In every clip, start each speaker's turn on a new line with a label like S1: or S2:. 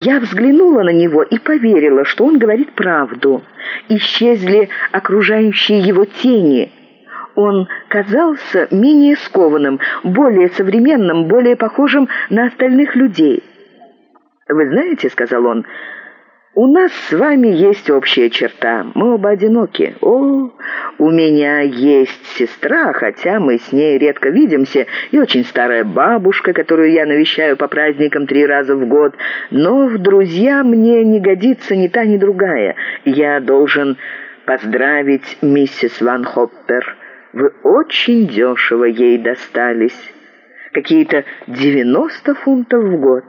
S1: Я взглянула на него и поверила, что он говорит правду. Исчезли окружающие его тени. Он казался менее скованным, более современным, более похожим на остальных людей. «Вы знаете, — сказал он, — у нас с вами есть общая черта. Мы оба одиноки. О, у меня есть сестра, хотя мы с ней редко видимся, и очень старая бабушка, которую я навещаю по праздникам три раза в год. Но в друзья мне не годится ни та, ни другая. Я должен поздравить миссисАнОппер. Вы очень дешево ей достались. Какие-то девяносто фунтов в год.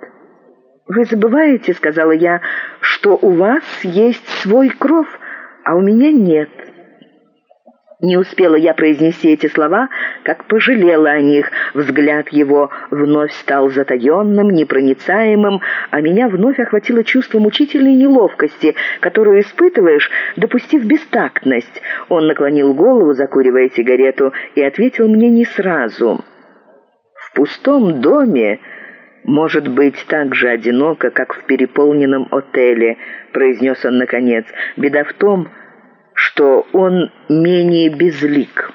S1: «Вы забываете, — сказала я, — что у вас есть свой кров, а у меня нет». Не успела я произнести эти слова, как пожалела о них. Взгляд его вновь стал затаенным, непроницаемым, а меня вновь охватило чувство мучительной неловкости, которую испытываешь, допустив бестактность. Он наклонил голову, закуривая сигарету, и ответил мне не сразу. «В пустом доме...» может быть так же одиноко, как в переполненном отеле», — произнес он наконец. «Беда в том, что он менее безлик».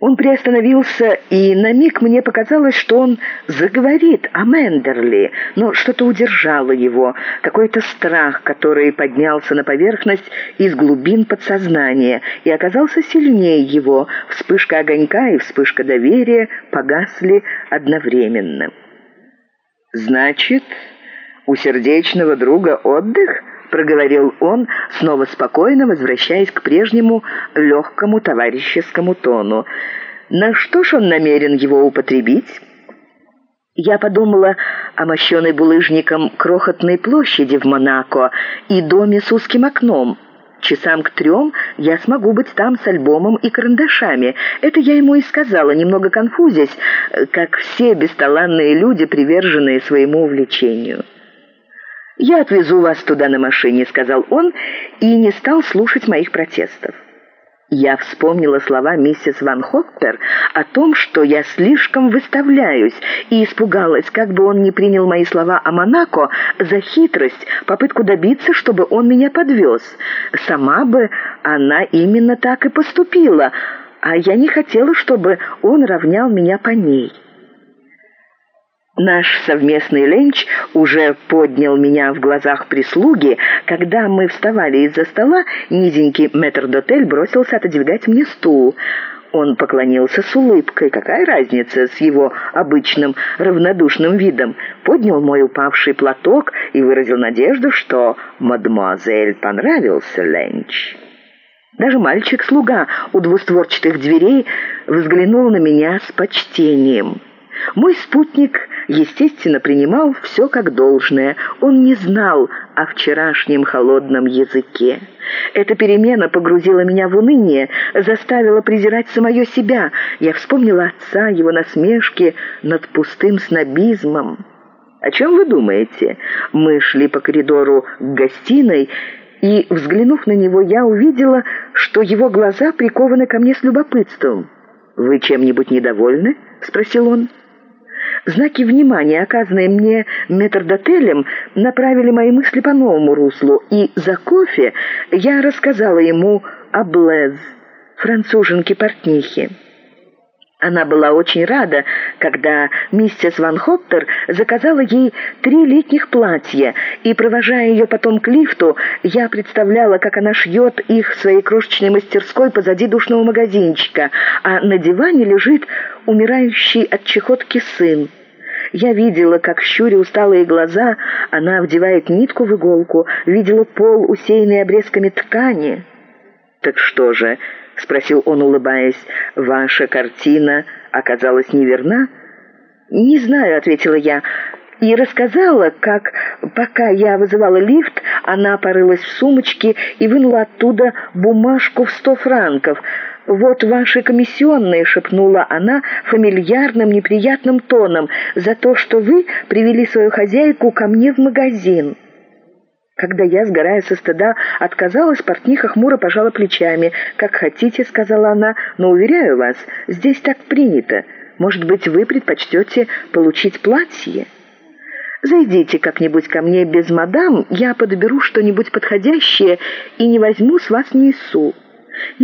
S1: Он приостановился, и на миг мне показалось, что он заговорит о Мендерли, но что-то удержало его, какой-то страх, который поднялся на поверхность из глубин подсознания и оказался сильнее его. Вспышка огонька и вспышка доверия погасли одновременно. «Значит, у сердечного друга отдых?» — проговорил он, снова спокойно возвращаясь к прежнему легкому товарищескому тону. «На что ж он намерен его употребить?» Я подумала о мощенной булыжником крохотной площади в Монако и доме с узким окном. Часам к трем я смогу быть там с альбомом и карандашами. Это я ему и сказала, немного конфузясь, как все бесталанные люди, приверженные своему увлечению. «Я отвезу вас туда на машине», — сказал он, и не стал слушать моих протестов. Я вспомнила слова миссисВанОппер о том, что я слишком выставляюсь, и испугалась, как бы он не принял мои слова оОнако за хитрость, попытку добиться, чтобы он меня подвез.Сама бы она именно так и поступила, а я не хотела, чтобы он равнял меня по ней». Наш совместный ленч уже поднял меня в глазах прислуги. Когда мы вставали из-за стола, низенький метрдотель бросился отодвигать мне стул. Он поклонился с улыбкой. Какая разница с его обычным равнодушным видом? Поднял мой упавший платок и выразил надежду, что мадемуазель понравился ленч. Даже мальчик-слуга у двустворчатых дверей взглянул на меня с почтением. Мой спутник, естественно, принимал все как должное. Он не знал о вчерашнем холодном языке. Эта перемена погрузила меня в уныние, заставила презирать самое себя. Я вспомнила отца, его насмешки над пустым снобизмом. «О чем вы думаете?» Мы шли по коридору к гостиной, и, взглянув на него, я увидела, что его глаза прикованы ко мне с любопытством. «Вы чем-нибудь недовольны?» — спросил он. Знаки внимания, оказанные мне метрдотелем, направили мои мысли по новому руслу, и за кофе я рассказала ему о Блез, француженке-портнихе. Она была очень рада, когда миссис Ван Хоптер заказала ей три летних платья, и, провожая ее потом к лифту, я представляла, как она шьет их в своей крошечной мастерской позади душного магазинчика, а на диване лежит умирающий от чехотки сын. Я видела, как, щуря усталые глаза, она вдевает нитку в иголку, видела пол, усеянный обрезками ткани. «Так что же?» — спросил он, улыбаясь. «Ваша картина оказалась неверна?» «Не знаю», — ответила я, и рассказала, как, пока я вызывала лифт, она порылась в сумочке и вынула оттуда бумажку в сто франков. «Вот ваши комиссионные», — шепнула она фамильярным неприятным тоном, «за то, что вы привели свою хозяйку ко мне в магазин». Когда я, сгорая со стыда, отказалась, портниха хмуро пожала плечами. «Как хотите», — сказала она, — «но, уверяю вас, здесь так принято. Может быть, вы предпочтете получить платье?» Зайдите как-нибудь ко мне без мадам, я подберу что-нибудь подходящее и не возьму с вас ни су».